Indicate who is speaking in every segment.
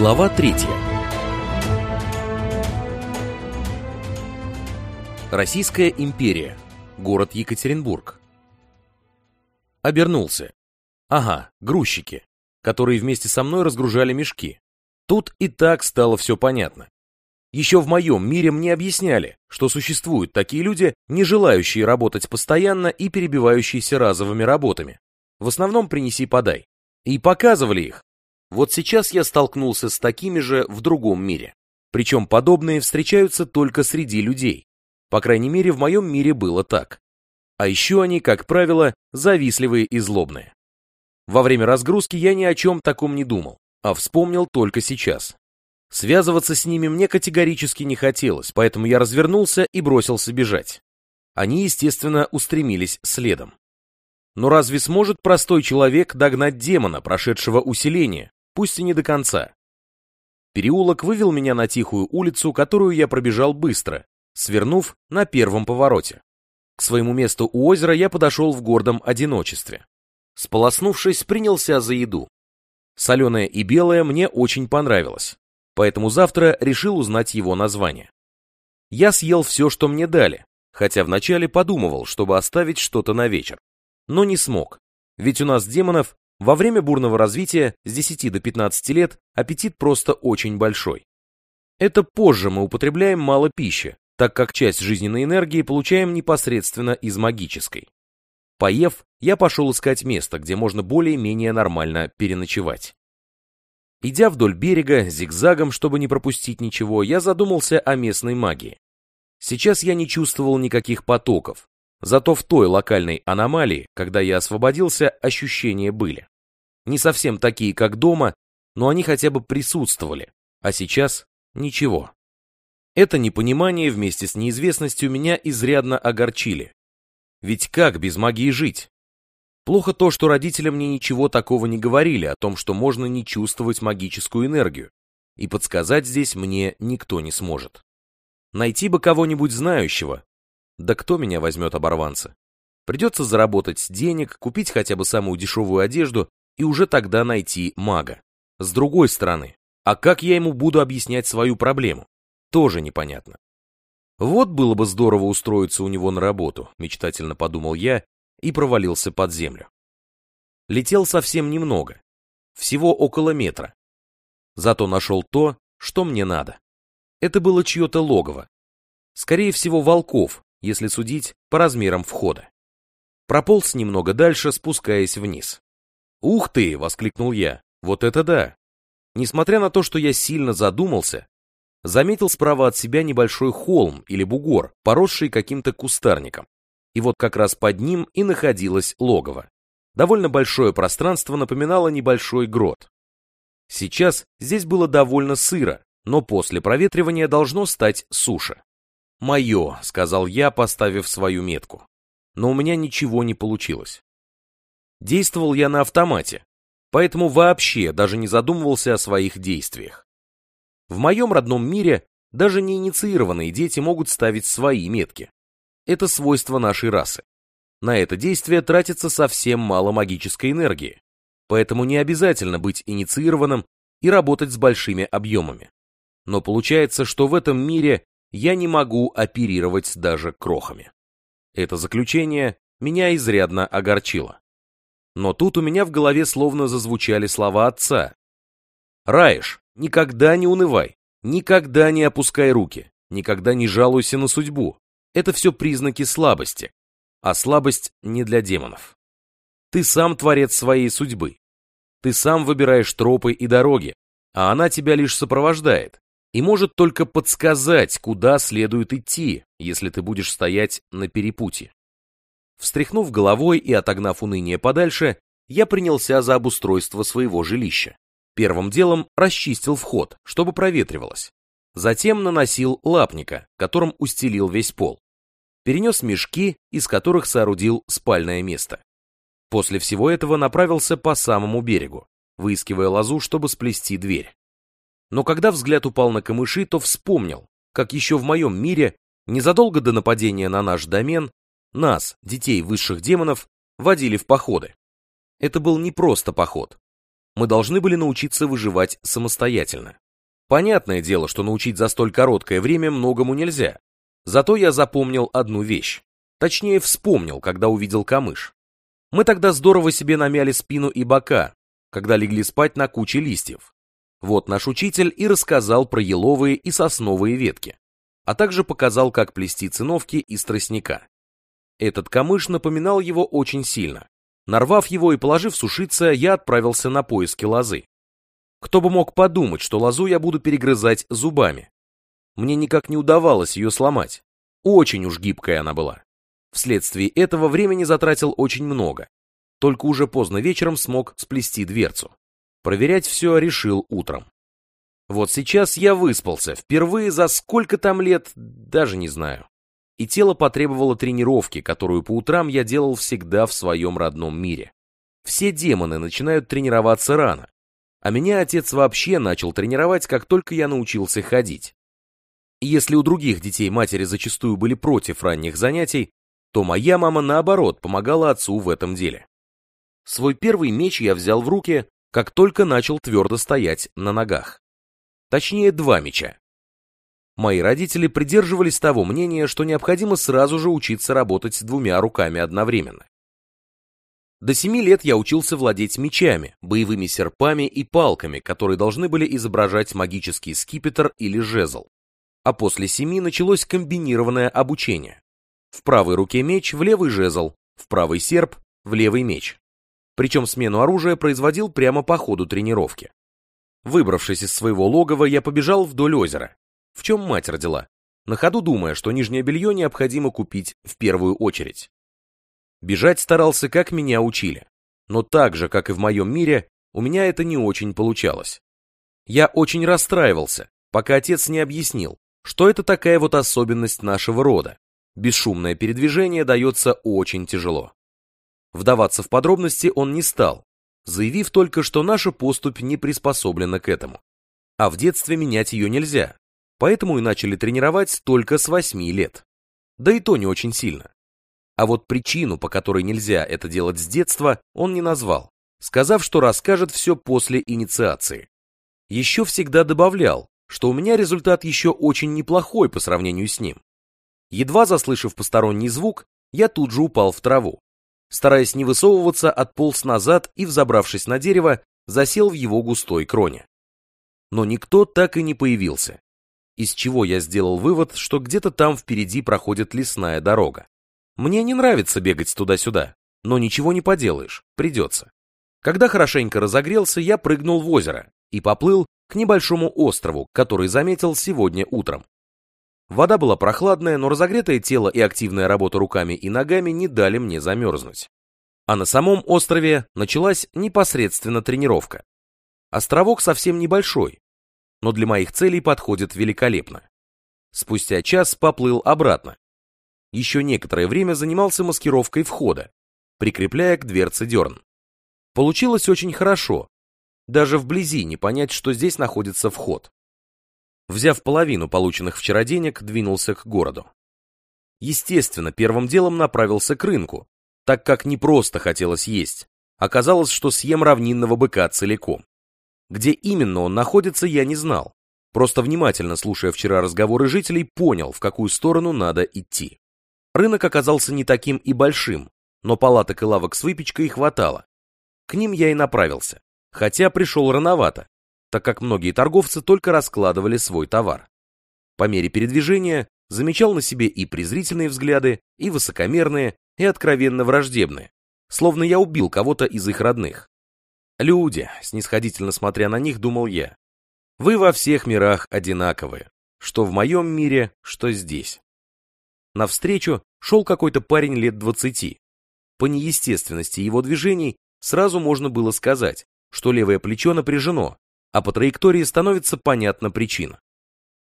Speaker 1: Глава третья. Российская империя. Город Екатеринбург. Обернулся. Ага, грузчики, которые вместе со мной разгружали мешки. Тут и так стало все понятно. Еще в моем мире мне объясняли, что существуют такие люди, не желающие работать постоянно и перебивающиеся разовыми работами. В основном принеси-подай. И показывали их, вот сейчас я столкнулся с такими же в другом мире. Причем подобные встречаются только среди людей. По крайней мере, в моем мире было так. А еще они, как правило, завистливые и злобные. Во время разгрузки я ни о чем таком не думал, а вспомнил только сейчас. Связываться с ними мне категорически не хотелось, поэтому я развернулся и бросился бежать. Они, естественно, устремились следом. Но разве сможет простой человек догнать демона, прошедшего усиление, пусть и не до конца. Переулок вывел меня на тихую улицу, которую я пробежал быстро, свернув на первом повороте. К своему месту у озера я подошел в гордом одиночестве. Сполоснувшись, принялся за еду. Соленое и белое мне очень понравилось, поэтому завтра решил узнать его название. Я съел все, что мне дали, хотя вначале подумывал, чтобы оставить что-то на вечер. Но не смог, ведь у нас демонов во время бурного развития с 10 до 15 лет аппетит просто очень большой. Это позже мы употребляем мало пищи, так как часть жизненной энергии получаем непосредственно из магической. Поев, я пошел искать место, где можно более-менее нормально переночевать. Идя вдоль берега, зигзагом, чтобы не пропустить ничего, я задумался о местной магии. Сейчас я не чувствовал никаких потоков, зато в той локальной аномалии, когда я освободился, ощущения были. Не совсем такие, как дома, но они хотя бы присутствовали, а сейчас ничего. Это непонимание вместе с неизвестностью меня изрядно огорчили. Ведь как без магии жить? Плохо то, что родители мне ничего такого не говорили о том, что можно не чувствовать магическую энергию, и подсказать здесь мне никто не сможет. Найти бы кого-нибудь знающего. Да кто меня возьмет оборванца? Придется заработать денег, купить хотя бы самую дешевую одежду и уже тогда найти мага. С другой стороны, а как я ему буду объяснять свою проблему? Тоже непонятно. Вот было бы здорово устроиться у него на работу, мечтательно подумал я и провалился под землю. Летел совсем немного, всего около метра. Зато нашел то, что мне надо. Это было чье-то логово. Скорее всего, волков, если судить по размерам входа. Прополз немного дальше, спускаясь вниз. «Ух ты!» — воскликнул я. «Вот это да!» Несмотря на то, что я сильно задумался, заметил справа от себя небольшой холм или бугор, поросший каким-то кустарником. И вот как раз под ним и находилось логово. Довольно большое пространство напоминало небольшой грот. Сейчас здесь было довольно сыро, но после проветривания должно стать суше. «Мое», — сказал я, поставив свою метку. Но у меня ничего не получилось. Действовал я на автомате, поэтому вообще даже не задумывался о своих действиях. В моем родном мире даже неинициированные дети могут ставить свои метки. Это свойство нашей расы. На это действие тратится совсем мало магической энергии, поэтому не обязательно быть инициированным и работать с большими объемами. Но получается, что в этом мире я не могу оперировать даже крохами. Это заключение меня изрядно огорчило. Но тут у меня в голове словно зазвучали слова отца. «Раиш, никогда не унывай, никогда не опускай руки, никогда не жалуйся на судьбу. Это все признаки слабости, а слабость не для демонов. Ты сам творец своей судьбы. Ты сам выбираешь тропы и дороги, а она тебя лишь сопровождает и может только подсказать, куда следует идти, если ты будешь стоять на перепутье. Встряхнув головой и отогнав уныние подальше, я принялся за обустройство своего жилища. Первым делом расчистил вход, чтобы проветривалось. Затем наносил лапника, которым устелил весь пол. Перенес мешки, из которых соорудил спальное место. После всего этого направился по самому берегу, выискивая лозу, чтобы сплести дверь. Но когда взгляд упал на камыши, то вспомнил, как еще в моем мире, незадолго до нападения на наш домен, нас, детей высших демонов, водили в походы. Это был не просто поход. мы должны были научиться выживать самостоятельно. Понятное дело, что научить за столь короткое время многому нельзя. Зато я запомнил одну вещь. Точнее, вспомнил, когда увидел камыш. Мы тогда здорово себе намяли спину и бока, когда легли спать на куче листьев. Вот наш учитель и рассказал про еловые и сосновые ветки, а также показал, как плести циновки из тростника. Этот камыш напоминал его очень сильно. Нарвав его и положив сушиться, я отправился на поиски лозы. Кто бы мог подумать, что лозу я буду перегрызать зубами. Мне никак не удавалось ее сломать. Очень уж гибкая она была. Вследствие этого времени затратил очень много. Только уже поздно вечером смог сплести дверцу. Проверять все решил утром. Вот сейчас я выспался, впервые за сколько там лет, даже не знаю. И тело потребовало тренировки, которую по утрам я делал всегда в своем родном мире. Все демоны начинают тренироваться рано, а меня отец вообще начал тренировать, как только я научился ходить. Если у других детей матери зачастую были против ранних занятий, то моя мама, наоборот, помогала отцу в этом деле. Свой первый меч я взял в руки, как только начал твердо стоять на ногах. Точнее, два меча. Мои родители придерживались того мнения, что необходимо сразу же учиться работать с двумя руками одновременно. До семи лет я учился владеть мечами, боевыми серпами и палками, которые должны были изображать магический скипетр или жезл. А после семи началось комбинированное обучение. В правой руке меч, в левый жезл, в правый серп, в левый меч. Причем смену оружия производил прямо по ходу тренировки. Выбравшись из своего логова, я побежал вдоль озера. В чем мать родила? На ходу думая, что нижнее белье необходимо купить в первую очередь. Бежать старался, как меня учили. Но так же, как и в моем мире, у меня это не очень получалось. Я очень расстраивался, пока отец не объяснил, что это такая вот особенность нашего рода. Бесшумное передвижение дается очень тяжело. Вдаваться в подробности он не стал, заявив только, что наша поступь не приспособлена к этому. А в детстве менять ее нельзя, поэтому и начали тренировать только с 8 лет. Да и то не очень сильно. А вот причину, по которой нельзя это делать с детства, он не назвал, сказав, что расскажет все после инициации. Еще всегда добавлял, что у меня результат еще очень неплохой по сравнению с ним. Едва заслышав посторонний звук, я тут же упал в траву. Стараясь не высовываться, отполз назад и, взобравшись на дерево, засел в его густой кроне. Но никто так и не появился, из чего я сделал вывод, что где-то там впереди проходит лесная дорога. Мне не нравится бегать туда-сюда, но ничего не поделаешь, придется. Когда хорошенько разогрелся, я прыгнул в озеро и поплыл к небольшому острову, который заметил сегодня утром. Вода была прохладная, но разогретое тело и активная работа руками и ногами не дали мне замерзнуть. А на самом острове началась непосредственно тренировка. Островок совсем небольшой, но для моих целей подходит великолепно. Спустя час поплыл обратно, еще некоторое время занимался маскировкой входа, прикрепляя к дверце дерн. Получилось очень хорошо. Даже вблизи не понять, что здесь находится вход. Взяв половину полученных вчера денег, двинулся к городу. Естественно, первым делом направился к рынку, так как не просто хотелось есть. Оказалось, что съем равнинного быка целиком. Где именно он находится, я не знал. Просто внимательно слушая вчера разговоры жителей, понял, в какую сторону надо идти. Рынок оказался не таким и большим, но палаток и лавок с выпечкой хватало. К ним я и направился, хотя пришел рановато, так как многие торговцы только раскладывали свой товар. По мере передвижения замечал на себе и презрительные взгляды, и высокомерные, и откровенно враждебные, словно я убил кого-то из их родных. Люди, снисходительно смотря на них, думал я, вы во всех мирах одинаковые, что в моем мире, что здесь. Навстречу шел какой-то парень лет двадцати. По неестественности его движений сразу можно было сказать, что левое плечо напряжено, а по траектории становится понятна причина.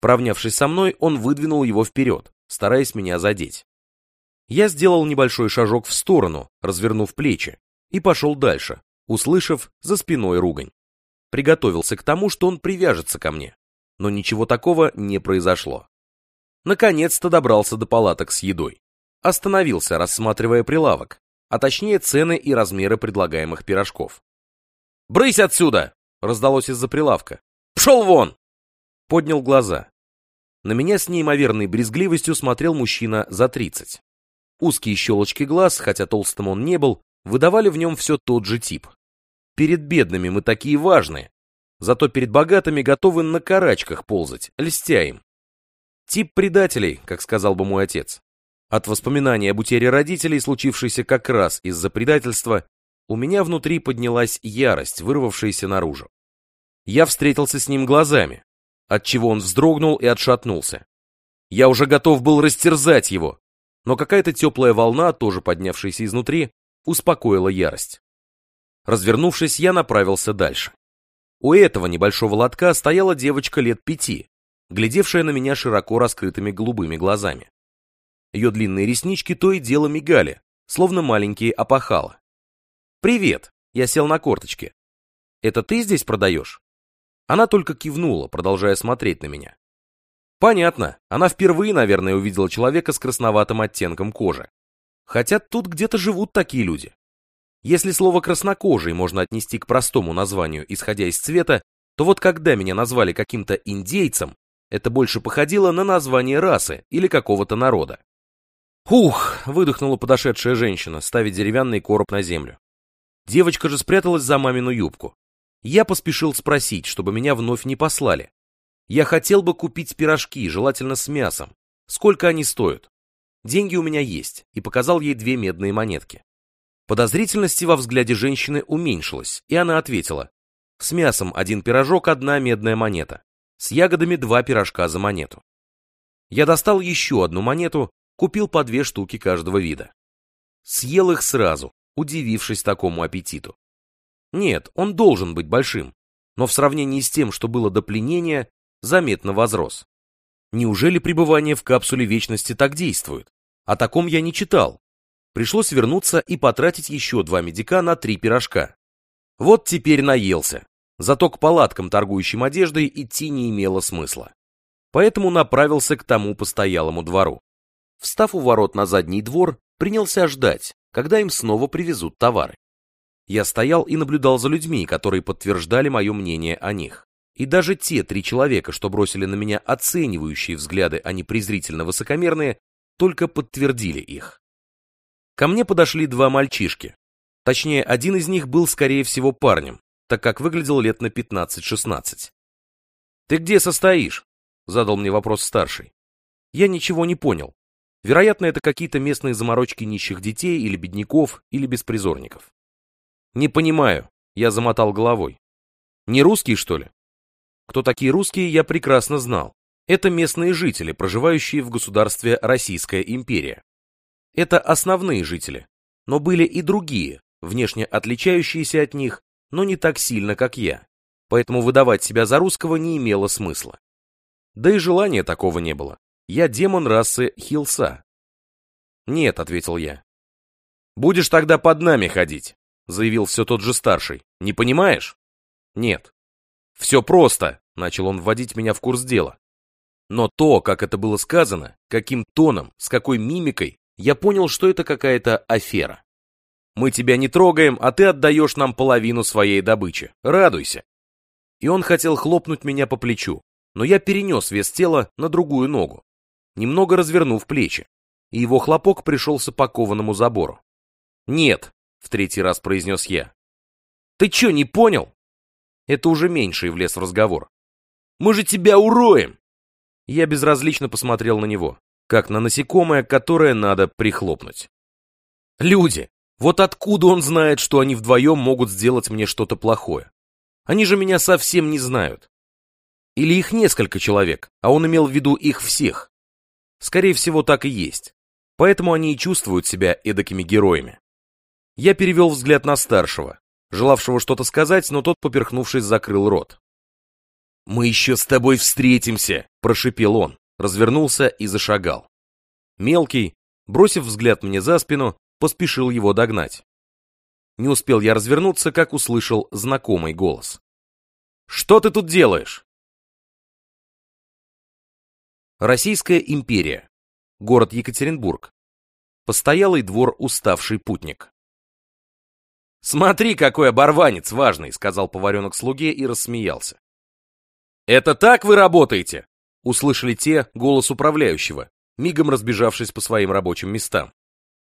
Speaker 1: Провнявшись со мной, он выдвинул его вперед, стараясь меня задеть. Я сделал небольшой шажок в сторону, развернув плечи, и пошел дальше, услышав за спиной ругань. Приготовился к тому, что он привяжется ко мне, но ничего такого не произошло. Наконец-то добрался до палаток с едой. Остановился, рассматривая прилавок, а точнее цены и размеры предлагаемых пирожков. «Брысь отсюда!» — раздалось из-за прилавка. «Пшел вон!» Поднял глаза. На меня с неимоверной брезгливостью смотрел мужчина за тридцать. Узкие щелочки глаз, хотя толстым он не был, выдавали в нем все тот же тип. Перед бедными мы такие важные, зато перед богатыми готовы на карачках ползать, льстя им. Тип предателей, как сказал бы мой отец. От воспоминаний об утере родителей, случившейся как раз из-за предательства, у меня внутри поднялась ярость, вырвавшаяся наружу. Я встретился с ним глазами, отчего он вздрогнул и отшатнулся. Я уже готов был растерзать его, но какая-то теплая волна, тоже поднявшаяся изнутри, успокоила ярость. Развернувшись, я направился дальше. У этого небольшого лотка стояла девочка лет пяти, глядевшая на меня широко раскрытыми голубыми глазами. Ее длинные реснички то и дело мигали, словно маленькие опахала. «Привет!» — я сел на корточки. «Это ты здесь продаешь?» Она только кивнула, продолжая смотреть на меня. Понятно, она впервые, наверное, увидела человека с красноватым оттенком кожи. Хотя тут где-то живут такие люди. Если слово «краснокожий» можно отнести к простому названию, исходя из цвета, то вот когда меня назвали каким-то индейцем, это больше походило на название расы или какого-то народа. «Ух!» — выдохнула подошедшая женщина, ставя деревянный короб на землю. Девочка же спряталась за мамину юбку. Я поспешил спросить, чтобы меня вновь не послали. Я хотел бы купить пирожки, желательно с мясом. Сколько они стоят? Деньги у меня есть, и показал ей две медные монетки. Подозрительности во взгляде женщины уменьшилась, и она ответила. С мясом один пирожок, одна медная монета. С ягодами два пирожка за монету. Я достал еще одну монету, купил по две штуки каждого вида. Съел их сразу, удивившись такому аппетиту. Нет, он должен быть большим, но в сравнении с тем, что было до пленения, заметно возрос. Неужели пребывание в капсуле вечности так действует? О таком я не читал. Пришлось вернуться и потратить еще два медика на три пирожка. Вот теперь наелся. Зато к палаткам, торгующим одеждой, идти не имело смысла. Поэтому направился к тому постоялому двору. Встав у ворот на задний двор, принялся ждать, когда им снова привезут товары. Я стоял и наблюдал за людьми, которые подтверждали мое мнение о них. И даже те три человека, что бросили на меня оценивающие взгляды, а не презрительно высокомерные, только подтвердили их. Ко мне подошли два мальчишки. Точнее, один из них был, скорее всего, парнем, так как выглядел лет на 15-16. «Ты где состоишь?» — задал мне вопрос старший. Я ничего не понял. Вероятно, это какие-то местные заморочки нищих детей или бедняков, или беспризорников. «Не понимаю», — я замотал головой. «Не русские, что ли?» Кто такие русские, я прекрасно знал. Это местные жители, проживающие в государстве Российская империя. Это основные жители, но были и другие, внешне отличающиеся от них, но не так сильно, как я. Поэтому выдавать себя за русского не имело смысла. Да и желания такого не было. Я демон расы Хилса. Нет, ответил я. Будешь тогда под нами ходить, заявил все тот же старший. Не понимаешь? Нет. «Все просто», — начал он вводить меня в курс дела. Но то, как это было сказано, каким тоном, с какой мимикой, я понял, что это какая-то афера. Мы тебя не трогаем, а ты отдаешь нам половину своей добычи. Радуйся. И он хотел хлопнуть меня по плечу, но я перенес вес тела на другую ногу, немного развернув плечи, и его хлопок пришелся по кованому забору. «Нет», — в третий раз произнес я. «Ты что, не понял?» Это уже меньше и влез в разговор. «Мы же тебя уроем!» Я безразлично посмотрел на него, как на насекомое, которое надо прихлопнуть. «Люди! Вот откуда он знает, что они вдвоем могут сделать мне что-то плохое? Они же меня совсем не знают. Или их несколько человек, а он имел в виду их всех. Скорее всего, так и есть. Поэтому они и чувствуют себя эдакими героями. Я перевел взгляд на старшего, желавшего что-то сказать, но тот, поперхнувшись, закрыл рот. «Мы еще с тобой встретимся!» – прошипел он, развернулся и зашагал. Мелкий, бросив взгляд мне за спину, поспешил его догнать. Не успел я развернуться, как услышал знакомый голос. «Что ты тут делаешь?» Российская империя. Город Екатеринбург. Постоялый двор «Уставший путник». «Смотри, какой оборванец важный!» — сказал поваренок слуге и рассмеялся. «Это так вы работаете?» — услышали те голос управляющего, мигом разбежавшись по своим рабочим местам.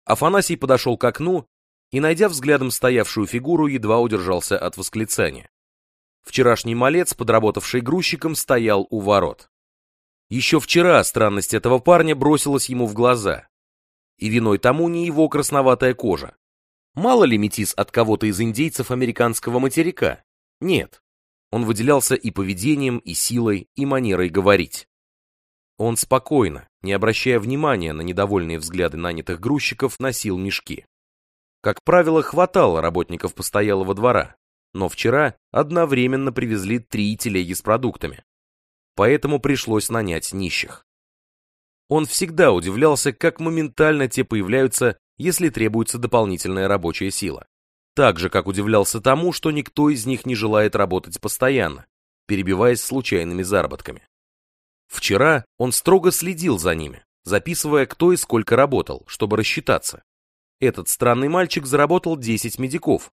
Speaker 1: Афанасий подошел к окну и, найдя взглядом стоявшую фигуру, едва удержался от восклицания. Вчерашний малец, подработавший грузчиком, стоял у ворот. Еще вчера странность этого парня бросилась ему в глаза. И виной тому не его красноватая кожа. Мало ли метис от кого-то из индейцев американского материка? Нет. Он выделялся и поведением, и силой, и манерой говорить. Он спокойно, не обращая внимания на недовольные взгляды нанятых грузчиков, носил мешки. Как правило, хватало работников постоялого двора, но вчера одновременно привезли три телеги с продуктами. Поэтому пришлось нанять нищих. Он всегда удивлялся, как моментально те появляются, если требуется дополнительная рабочая сила. Так же, как удивлялся тому, что никто из них не желает работать постоянно, перебиваясь случайными заработками. Вчера он строго следил за ними, записывая, кто и сколько работал, чтобы рассчитаться. Этот странный мальчик заработал 10 медиков,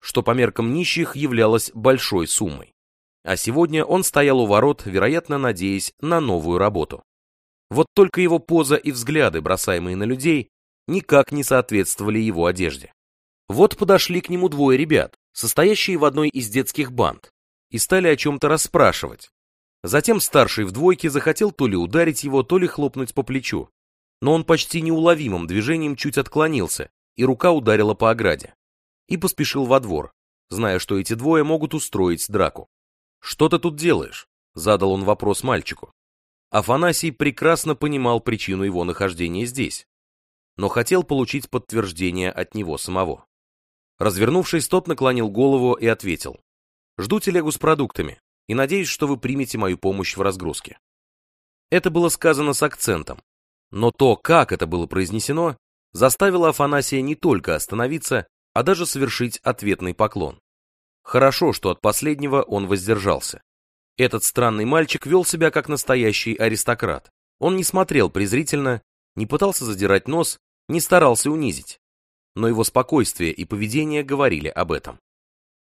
Speaker 1: что по меркам нищих являлось большой суммой. А сегодня он стоял у ворот, вероятно, надеясь на новую работу. Вот только его поза и взгляды, бросаемые на людей, никак не соответствовали его одежде. Вот подошли к нему двое ребят, состоящие в одной из детских банд, и стали о чем-то расспрашивать. Затем старший в двойке захотел то ли ударить его, то ли хлопнуть по плечу, но он почти неуловимым движением чуть отклонился, и рука ударила по ограде и поспешил во двор, зная, что эти двое могут устроить драку. «Что ты тут делаешь?» — задал он вопрос мальчику. Афанасий прекрасно понимал причину его нахождения здесь, но хотел получить подтверждение от него самого. Развернувшись, тот наклонил голову и ответил. «Жду телегу с продуктами и надеюсь, что вы примете мою помощь в разгрузке». Это было сказано с акцентом, но то, как это было произнесено, заставило Афанасия не только остановиться, а даже совершить ответный поклон. Хорошо, что от последнего он воздержался. Этот странный мальчик вел себя как настоящий аристократ. Он не смотрел презрительно, не пытался задирать нос, не старался унизить. Но его спокойствие и поведение говорили об этом.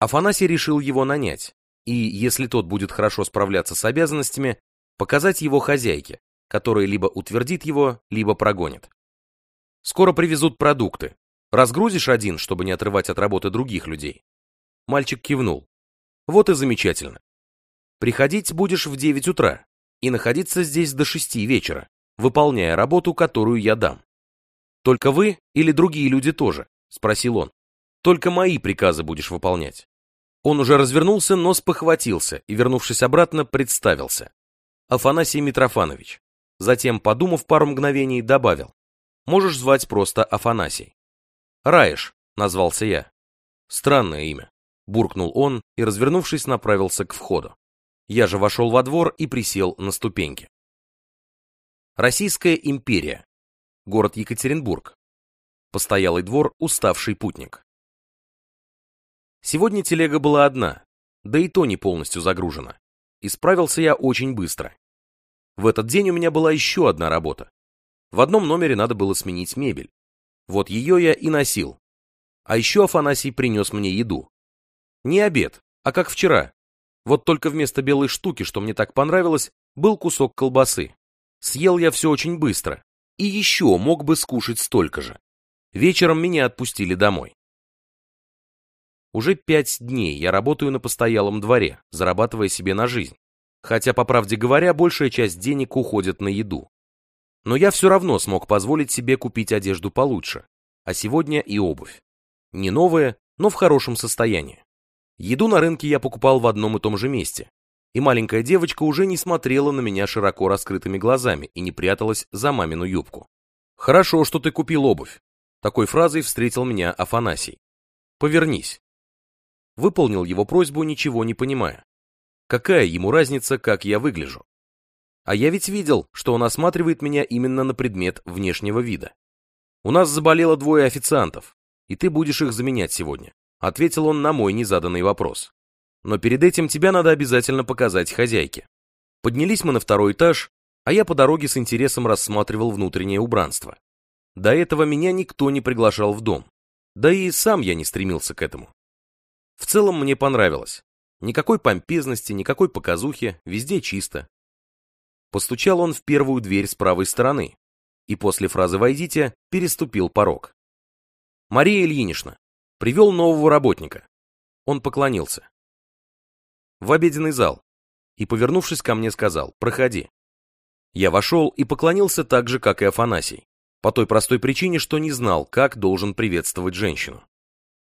Speaker 1: Афанасий решил его нанять, и, если тот будет хорошо справляться с обязанностями, показать его хозяйке, которая либо утвердит его, либо прогонит. Скоро привезут продукты, Разгрузишь один, чтобы не отрывать от работы других людей. Мальчик кивнул. Вот и замечательно. Приходить будешь в 9 утра и находиться здесь до 6 вечера, выполняя работу, которую я дам. Только вы или другие люди тоже? Спросил он. Только мои приказы будешь выполнять. Он уже развернулся, но спохватился и, вернувшись обратно, представился. Афанасий Митрофанович. Затем, подумав пару мгновений, добавил. Можешь звать просто Афанасий. Раиш, назвался я. Странное имя. Буркнул он и, развернувшись, направился к входу. Я же вошел во двор и присел на ступеньки. Российская империя. Город Екатеринбург. Постоялый двор «Уставший путник». Сегодня телега была одна, да и то не полностью загружена. И справился я очень быстро. В этот день у меня была еще одна работа. В одном номере надо было сменить мебель. Вот ее я и носил. А еще Афанасий принес мне еду. Не обед, а как вчера. Вот только вместо белой штуки, что мне так понравилось, был кусок колбасы. Съел я все очень быстро. И еще мог бы скушать столько же. Вечером меня отпустили домой. Уже пять дней я работаю на постоялом дворе, зарабатывая себе на жизнь. Хотя, по правде говоря, большая часть денег уходит на еду. Но я все равно смог позволить себе купить одежду получше, а сегодня и обувь. Не новая, но в хорошем состоянии. Еду на рынке я покупал в одном и том же месте, и маленькая девочка уже не смотрела на меня широко раскрытыми глазами и не пряталась за мамину юбку. «Хорошо, что ты купил обувь», — такой фразой встретил меня Афанасий. «Повернись». Выполнил его просьбу, ничего не понимая. Какая ему разница, как я выгляжу? А я ведь видел, что он осматривает меня именно на предмет внешнего вида. У нас заболело двое официантов, и ты будешь их заменять сегодня, ответил он на мой незаданный вопрос. Но перед этим тебя надо обязательно показать хозяйке. Поднялись мы на второй этаж, а я по дороге с интересом рассматривал внутреннее убранство. До этого меня никто не приглашал в дом. Да и сам я не стремился к этому. В целом мне понравилось. Никакой помпезности, никакой показухи, везде чисто. Постучал он в первую дверь с правой стороны, и после фразы «Войдите» переступил порог. «Мария Ильинична, привел нового работника». Он поклонился. В обеденный зал и, повернувшись ко мне, сказал «Проходи». Я вошел и поклонился так же, как и Афанасий, по той простой причине, что не знал, как должен приветствовать женщину.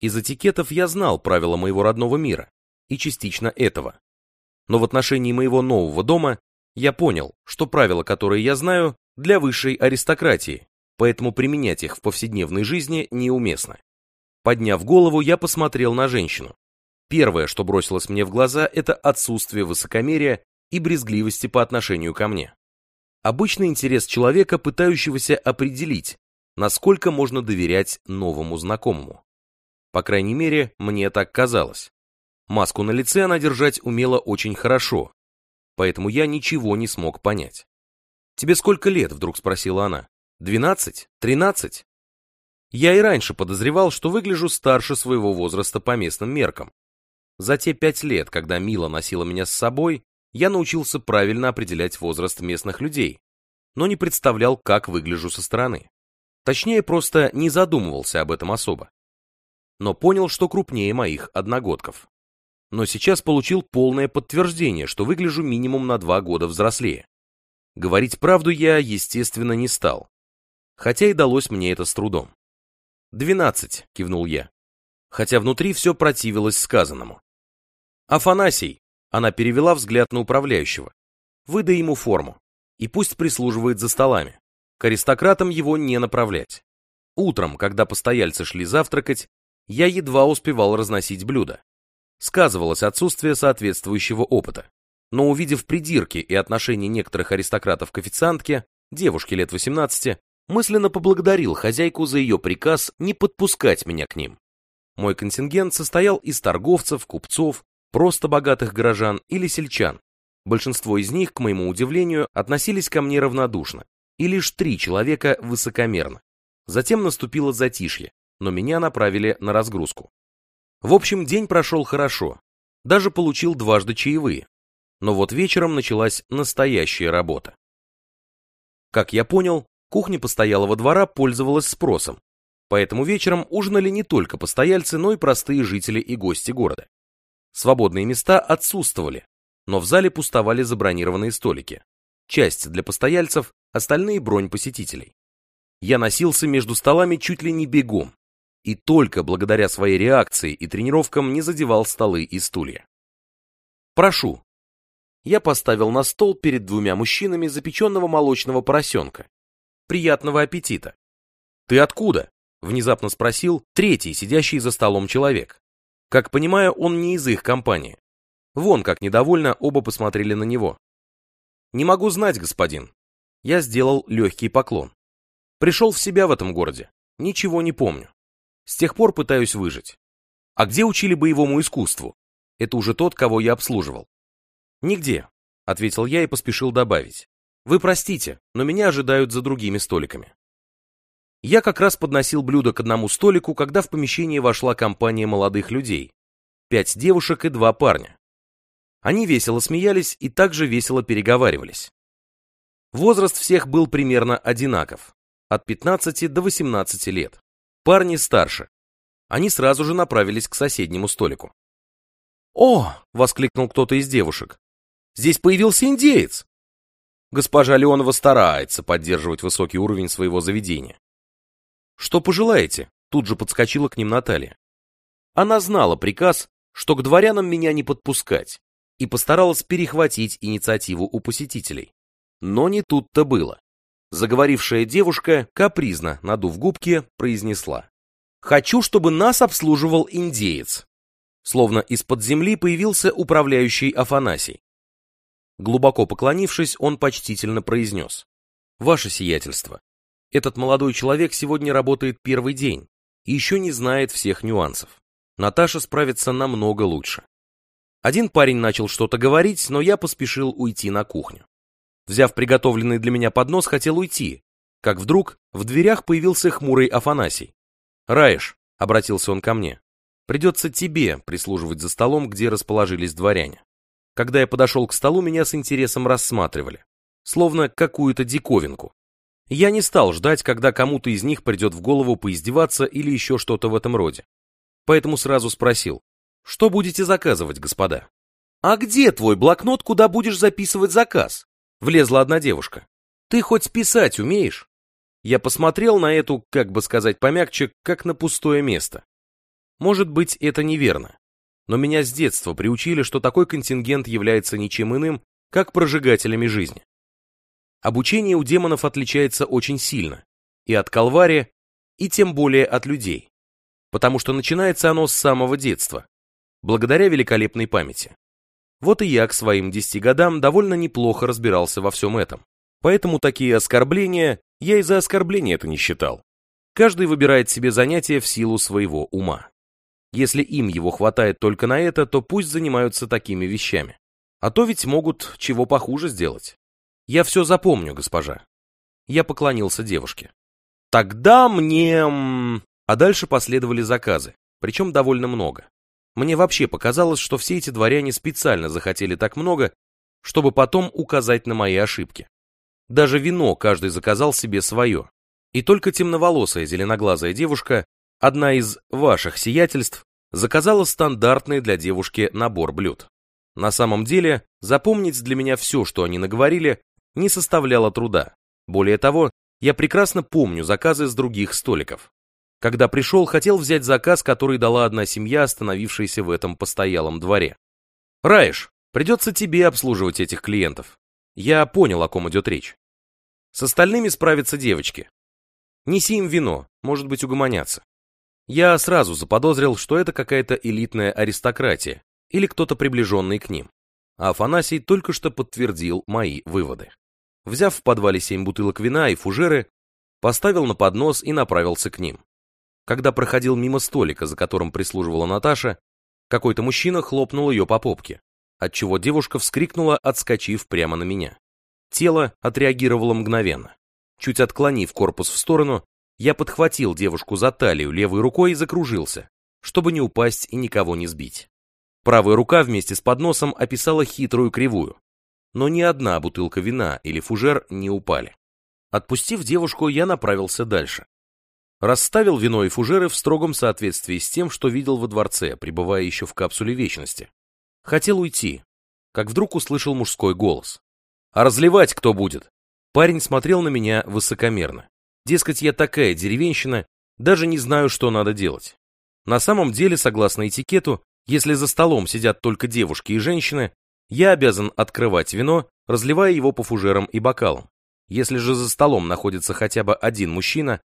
Speaker 1: Из этикетов я знал правила моего родного мира, и частично этого. Но в отношении моего нового дома я понял, что правила, которые я знаю, для высшей аристократии, поэтому применять их в повседневной жизни неуместно. Подняв голову, я посмотрел на женщину. Первое, что бросилось мне в глаза, это отсутствие высокомерия и брезгливости по отношению ко мне. Обычный интерес человека, пытающегося определить, насколько можно доверять новому знакомому. По крайней мере, мне так казалось. Маску на лице она держать умела очень хорошо, поэтому я ничего не смог понять. «Тебе сколько лет?» — вдруг спросила она. «Двенадцать? Тринадцать?» Я и раньше подозревал, что выгляжу старше своего возраста по местным меркам. За те пять лет, когда Мила носила меня с собой, я научился правильно определять возраст местных людей, но не представлял, как выгляжу со стороны. Точнее, просто не задумывался об этом особо. Но понял, что крупнее моих одногодков. Но сейчас получил полное подтверждение, что выгляжу минимум на два года взрослее. Говорить правду я, естественно, не стал. Хотя и далось мне это с трудом. «Двенадцать», — кивнул я. Хотя внутри все противилось сказанному. «Афанасий», — она перевела взгляд на управляющего. «Выдай ему форму, и пусть прислуживает за столами. К аристократам его не направлять. Утром, когда постояльцы шли завтракать, я едва успевал разносить блюда. Сказывалось отсутствие соответствующего опыта но увидев придирки и отношение некоторых аристократов к официантке, девушке лет 18, мысленно поблагодарил хозяйку за ее приказ не подпускать меня к ним. Мой контингент состоял из торговцев, купцов, просто богатых горожан или сельчан. Большинство из них, к моему удивлению, относились ко мне равнодушно, и лишь три человека высокомерно. Затем наступило затишье, но меня направили на разгрузку. В общем, день прошел хорошо. Даже получил дважды чаевые, но вот вечером началась настоящая работа. Как я понял, кухня постоялого двора пользовалась спросом, поэтому вечером ужинали не только постояльцы, но и простые жители и гости города. Свободные места отсутствовали, но в зале пустовали забронированные столики. Часть для постояльцев, остальные бронь посетителей. Я носился между столами чуть ли не бегом, и только благодаря своей реакции и тренировкам не задевал столы и стулья. «Прошу», я поставил на стол перед двумя мужчинами запеченного молочного поросенка. Приятного аппетита. «Ты откуда?» — внезапно спросил третий, сидящий за столом человек. Как понимаю, он не из их компании. Вон, как недовольно, оба посмотрели на него. «Не могу знать, господин». Я сделал легкий поклон. Пришел в себя в этом городе. Ничего не помню. С тех пор пытаюсь выжить. А где учили боевому искусству? Это уже тот, кого я обслуживал. «Нигде», — ответил я и поспешил добавить. «Вы простите, но меня ожидают за другими столиками». Я как раз подносил блюдо к одному столику, когда в помещение вошла компания молодых людей. Пять девушек и два парня. Они весело смеялись и также весело переговаривались. Возраст всех был примерно одинаков, от 15 до 18 лет. Парни старше. Они сразу же направились к соседнему столику. «О!» — воскликнул кто-то из девушек. Здесь появился индеец. Госпожа Леонова старается поддерживать высокий уровень своего заведения. Что пожелаете? Тут же подскочила к ним Наталья. Она знала приказ, что к дворянам меня не подпускать, и постаралась перехватить инициативу у посетителей. Но не тут-то было. Заговорившая девушка, капризно надув губки, произнесла. «Хочу, чтобы нас обслуживал индеец». Словно из-под земли появился управляющий Афанасий. Глубоко поклонившись, он почтительно произнес. «Ваше сиятельство, этот молодой человек сегодня работает первый день и еще не знает всех нюансов. Наташа справится намного лучше». Один парень начал что-то говорить, но я поспешил уйти на кухню. Взяв приготовленный для меня поднос, хотел уйти, как вдруг в дверях появился хмурый Афанасий. «Раиш, обратился он ко мне, придется тебе прислуживать за столом, где расположились дворяне. Когда я подошел к столу, меня с интересом рассматривали, словно какую-то диковинку. Я не стал ждать, когда кому-то из них придет в голову поиздеваться или еще что-то в этом роде. Поэтому сразу спросил, что будете заказывать, господа? А где твой блокнот, куда будешь записывать заказ? Влезла одна девушка. Ты хоть писать умеешь? Я посмотрел на эту, как бы сказать помягче, как на пустое место. Может быть, это неверно но меня с детства приучили, что такой контингент является ничем иным, как прожигателями жизни. Обучение у демонов отличается очень сильно, и от колвари, и тем более от людей, потому что начинается оно с самого детства, благодаря великолепной памяти. Вот и я к своим 10 годам довольно неплохо разбирался во всем этом. Поэтому такие оскорбления я и за оскорбления это не считал. Каждый выбирает себе занятие в силу своего ума. Если им его хватает только на это, то пусть занимаются такими вещами. А то ведь могут чего похуже сделать. Я все запомню, госпожа. Я поклонился девушке. Тогда мне... А дальше последовали заказы, причем довольно много. Мне вообще показалось, что все эти дворяне специально захотели так много, чтобы потом указать на мои ошибки. Даже вино каждый заказал себе свое. И только темноволосая зеленоглазая девушка Одна из ваших сиятельств заказала стандартный для девушки набор блюд. На самом деле, запомнить для меня все, что они наговорили, не составляло труда. Более того, я прекрасно помню заказы с других столиков. Когда пришел, хотел взять заказ, который дала одна семья, остановившаяся в этом постоялом дворе. «Раиш, придется тебе обслуживать этих клиентов». Я понял, о ком идет речь. С остальными справятся девочки. Неси им вино, может быть, угомонятся. Я сразу заподозрил, что это какая-то элитная аристократия или кто-то приближенный к ним. А Афанасий только что подтвердил мои выводы. Взяв в подвале семь бутылок вина и фужеры, поставил на поднос и направился к ним. Когда проходил мимо столика, за которым прислуживала Наташа, какой-то мужчина хлопнул ее по попке, отчего девушка вскрикнула, отскочив прямо на меня. Тело отреагировало мгновенно. Чуть отклонив корпус в сторону, я подхватил девушку за талию левой рукой и закружился, чтобы не упасть и никого не сбить. Правая рука вместе с подносом описала хитрую кривую, но ни одна бутылка вина или фужер не упали. Отпустив девушку, я направился дальше. Расставил вино и фужеры в строгом соответствии с тем, что видел во дворце, пребывая еще в капсуле вечности. Хотел уйти, как вдруг услышал мужской голос. «А разливать кто будет?» Парень смотрел на меня высокомерно. Дескать, я такая деревенщина, даже не знаю, что надо делать. На самом деле, согласно этикету, если за столом сидят только девушки и женщины, я обязан открывать вино, разливая его по фужерам и бокалам. Если же за столом находится хотя бы один мужчина,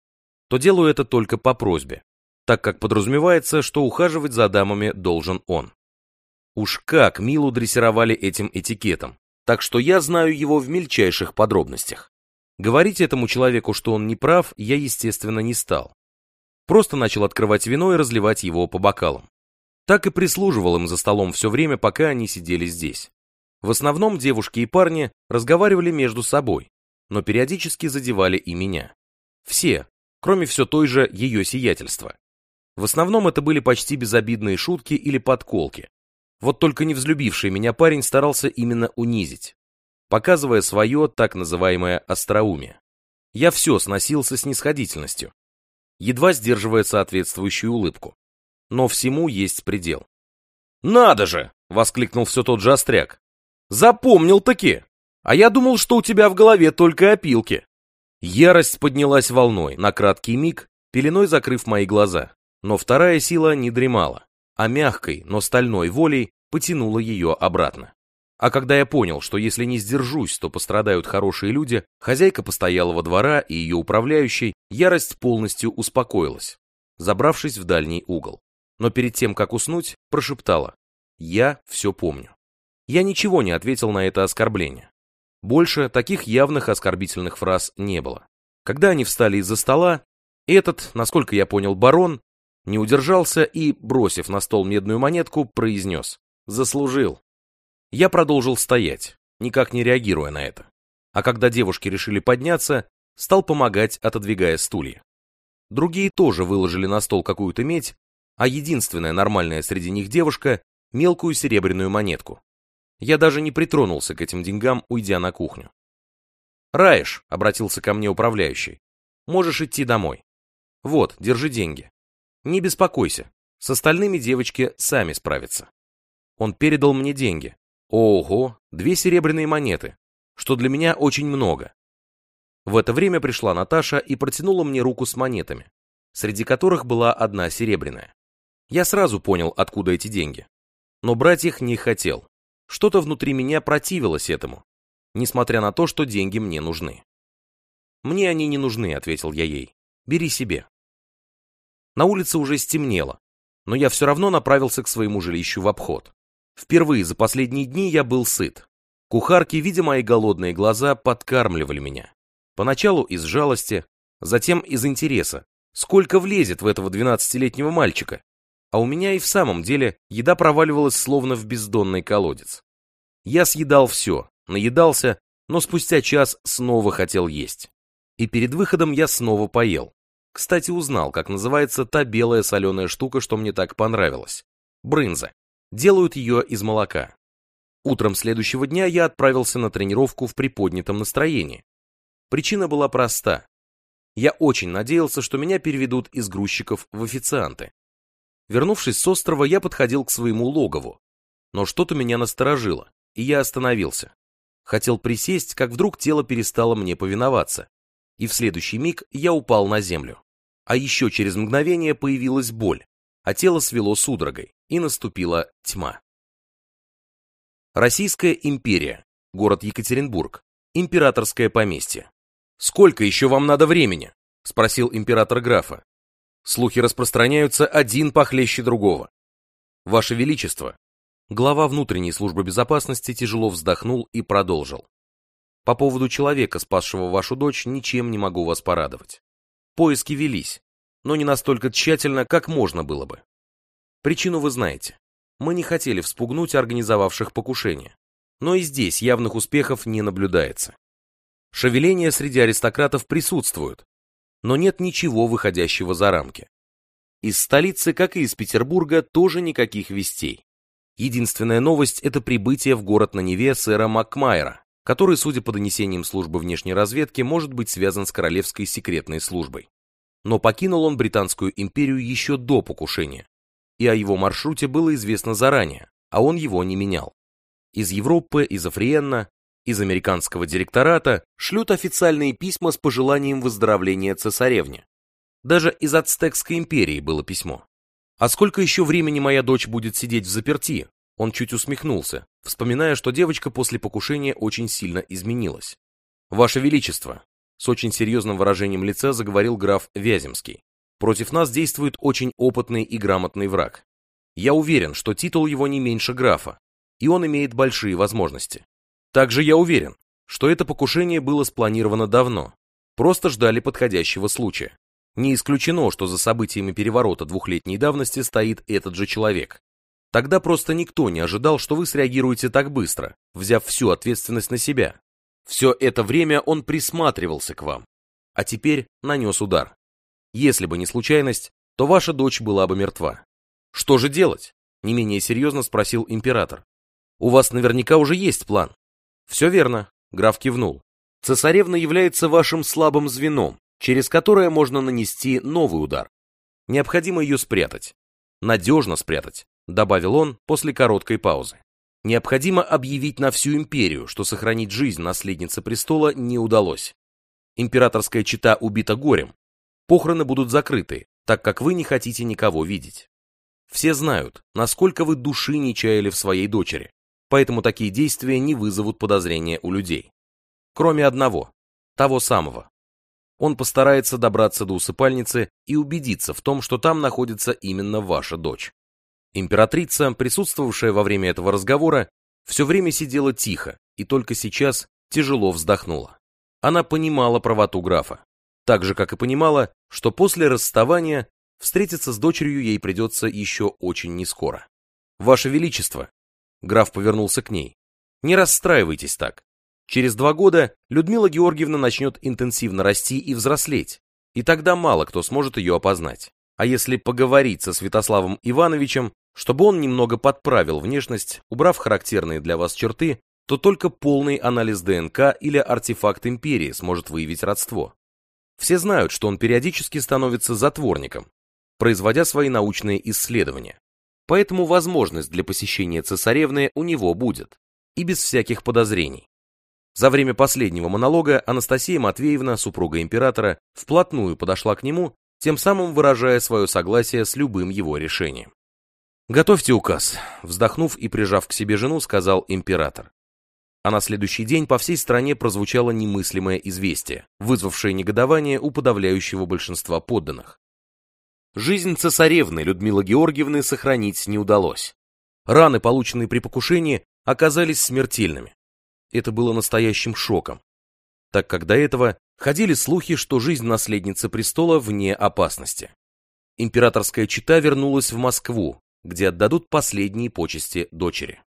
Speaker 1: то делаю это только по просьбе, так как подразумевается, что ухаживать за дамами должен он. Уж как Милу дрессировали этим этикетом, так что я знаю его в мельчайших подробностях. Говорить этому человеку, что он не прав, я, естественно, не стал. Просто начал открывать вино и разливать его по бокалам. Так и прислуживал им за столом все время, пока они сидели здесь. В основном девушки и парни разговаривали между собой, но периодически задевали и меня. Все, кроме все той же ее сиятельства. В основном это были почти безобидные шутки или подколки. Вот только не взлюбивший меня парень старался именно унизить показывая свое так называемое остроумие. Я все сносил со снисходительностью, едва сдерживая соответствующую улыбку. Но всему есть предел. «Надо же!» — воскликнул все тот же остряк. «Запомнил-таки! А я думал, что у тебя в голове только опилки!» Ярость поднялась волной, на краткий миг, пеленой закрыв мои глаза. Но вторая сила не дремала, а мягкой, но стальной волей потянула ее обратно. А когда я понял, что если не сдержусь, то пострадают хорошие люди, хозяйка постоялого двора и ее управляющий, ярость полностью успокоилась, забравшись в дальний угол. Но перед тем, как уснуть, прошептала «Я все помню». Я ничего не ответил на это оскорбление. Больше таких явных оскорбительных фраз не было. Когда они встали из-за стола, этот, насколько я понял, барон, не удержался и, бросив на стол медную монетку, произнес «Заслужил». Я продолжил стоять, никак не реагируя на это. А когда девушки решили подняться, стал помогать, отодвигая стулья. другие тоже выложили на стол какую-то медь, а единственная нормальная среди них девушка – мелкую серебряную монетку. Я даже не притронулся к этим деньгам, уйдя на кухню. «Раиш», — обратился ко мне управляющий, — «можешь идти домой. Вот, держи деньги. Не беспокойся, с остальными девочки сами справятся». Он передал мне деньги. Ого, две серебряные монеты, что для меня очень много. В это время пришла Наташа и протянула мне руку с монетами, среди которых была одна серебряная. Я сразу понял, откуда эти деньги. Но брать их не хотел. Что-то внутри меня противилось этому, несмотря на то, что деньги мне нужны. «Мне они не нужны», — ответил я ей. «Бери себе». На улице уже стемнело, но я все равно направился к своему жилищу в обход. Впервые за последние дни я был сыт. Кухарки, видя мои голодные глаза, подкармливали меня. Поначалу из жалости, затем из интереса. Сколько влезет в этого двенадцатилетнего мальчика? А у меня и в самом деле еда проваливалась словно в бездонный колодец. Я съедал все, наедался, но спустя час снова хотел есть. И перед выходом я снова поел. Кстати, узнал, как называется та белая соленая штука, что мне так понравилась. Брынза. Делают ее из молока. Утром следующего дня я отправился на тренировку в приподнятом настроении. Причина была проста. Я очень надеялся, что меня переведут из грузчиков в официанты. Вернувшись с острова, я подходил к своему логову. Но что-то меня насторожило, и я остановился. Хотел присесть, как вдруг тело перестало мне повиноваться. И в следующий миг я упал на землю. А еще через мгновение появилась боль, а тело свело судорогой и наступила тьма. Российская империя, город Екатеринбург, императорское поместье. «Сколько еще вам надо времени?» – спросил император графа. Слухи распространяются один похлеще другого. Ваше Величество, глава внутренней службы безопасности тяжело вздохнул и продолжил. По поводу человека, спасшего вашу дочь, ничем не могу вас порадовать. Поиски велись, но не настолько тщательно, как можно было бы. Причину вы знаете. Мы не хотели вспугнуть организовавших покушение. Но и здесь явных успехов не наблюдается. Шевеления среди аристократов присутствуют, но нет ничего выходящего за рамки. Из столицы, как и из Петербурга, тоже никаких вестей. Единственная новость – это прибытие в город на Неве сэра Макмайра, который, судя по донесениям службы внешней разведки, может быть связан с королевской секретной службой. Но покинул он Британскую империю еще до покушения, и о его маршруте было известно заранее, а он его не менял. Из Европы, из Африенна, из американского директората шлют официальные письма с пожеланием выздоровления цесаревне. Даже из Ацтекской империи было письмо. «А сколько еще времени моя дочь будет сидеть в заперти?» Он чуть усмехнулся, вспоминая, что девочка после покушения очень сильно изменилась. «Ваше Величество!» С очень серьезным выражением лица заговорил граф Вяземский. Против нас действует очень опытный и грамотный враг. Я уверен, что титул его не меньше графа, и он имеет большие возможности. Также я уверен, что это покушение было спланировано давно, просто ждали подходящего случая. Не исключено, что за событиями переворота двухлетней давности стоит этот же человек. Тогда просто никто не ожидал, что вы среагируете так быстро, взяв всю ответственность на себя. Все это время он присматривался к вам, а теперь нанес удар. Если бы не случайность, то ваша дочь была бы мертва. Что же делать? Не менее серьезно спросил император. У вас наверняка уже есть план. Все верно, граф кивнул. Цесаревна является вашим слабым звеном, через которое можно нанести новый удар. Необходимо ее спрятать. Надежно спрятать, добавил он после короткой паузы. Необходимо объявить на всю империю, что сохранить жизнь наследницы престола не удалось. Императорская чита убита горем, Похороны будут закрыты, так как вы не хотите никого видеть. Все знают, насколько вы души не чаяли в своей дочери, поэтому такие действия не вызовут подозрения у людей. Кроме одного, того самого. Он постарается добраться до усыпальницы и убедиться в том, что там находится именно ваша дочь. Императрица, присутствовавшая во время этого разговора, все время сидела тихо и только сейчас тяжело вздохнула. Она понимала правоту графа так же, как и понимала, что после расставания встретиться с дочерью ей придется еще очень нескоро. «Ваше Величество!» Граф повернулся к ней. «Не расстраивайтесь так. Через два года Людмила Георгиевна начнет интенсивно расти и взрослеть, и тогда мало кто сможет ее опознать. А если поговорить со Святославом Ивановичем, чтобы он немного подправил внешность, убрав характерные для вас черты, то только полный анализ ДНК или артефакт империи сможет выявить родство. Все знают, что он периодически становится затворником, производя свои научные исследования. Поэтому возможность для посещения цесаревны у него будет, и без всяких подозрений. За время последнего монолога Анастасия Матвеевна, супруга императора, вплотную подошла к нему, тем самым выражая свое согласие с любым его решением. «Готовьте указ», — вздохнув и прижав к себе жену, сказал император. А на следующий день по всей стране прозвучало немыслимое известие, вызвавшее негодование у подавляющего большинства подданных. Жизнь цесаревны Людмилы Георгиевны сохранить не удалось. Раны, полученные при покушении, оказались смертельными. Это было настоящим шоком, так как до этого ходили слухи, что жизнь наследницы престола вне опасности. Императорская чита вернулась в Москву, где отдадут последние почести дочери.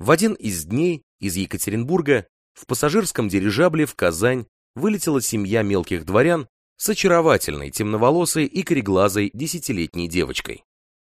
Speaker 1: В один из дней из Екатеринбурга в пассажирском дирижабле в Казань вылетела семья мелких дворян с очаровательной темноволосой и кореглазой десятилетней девочкой.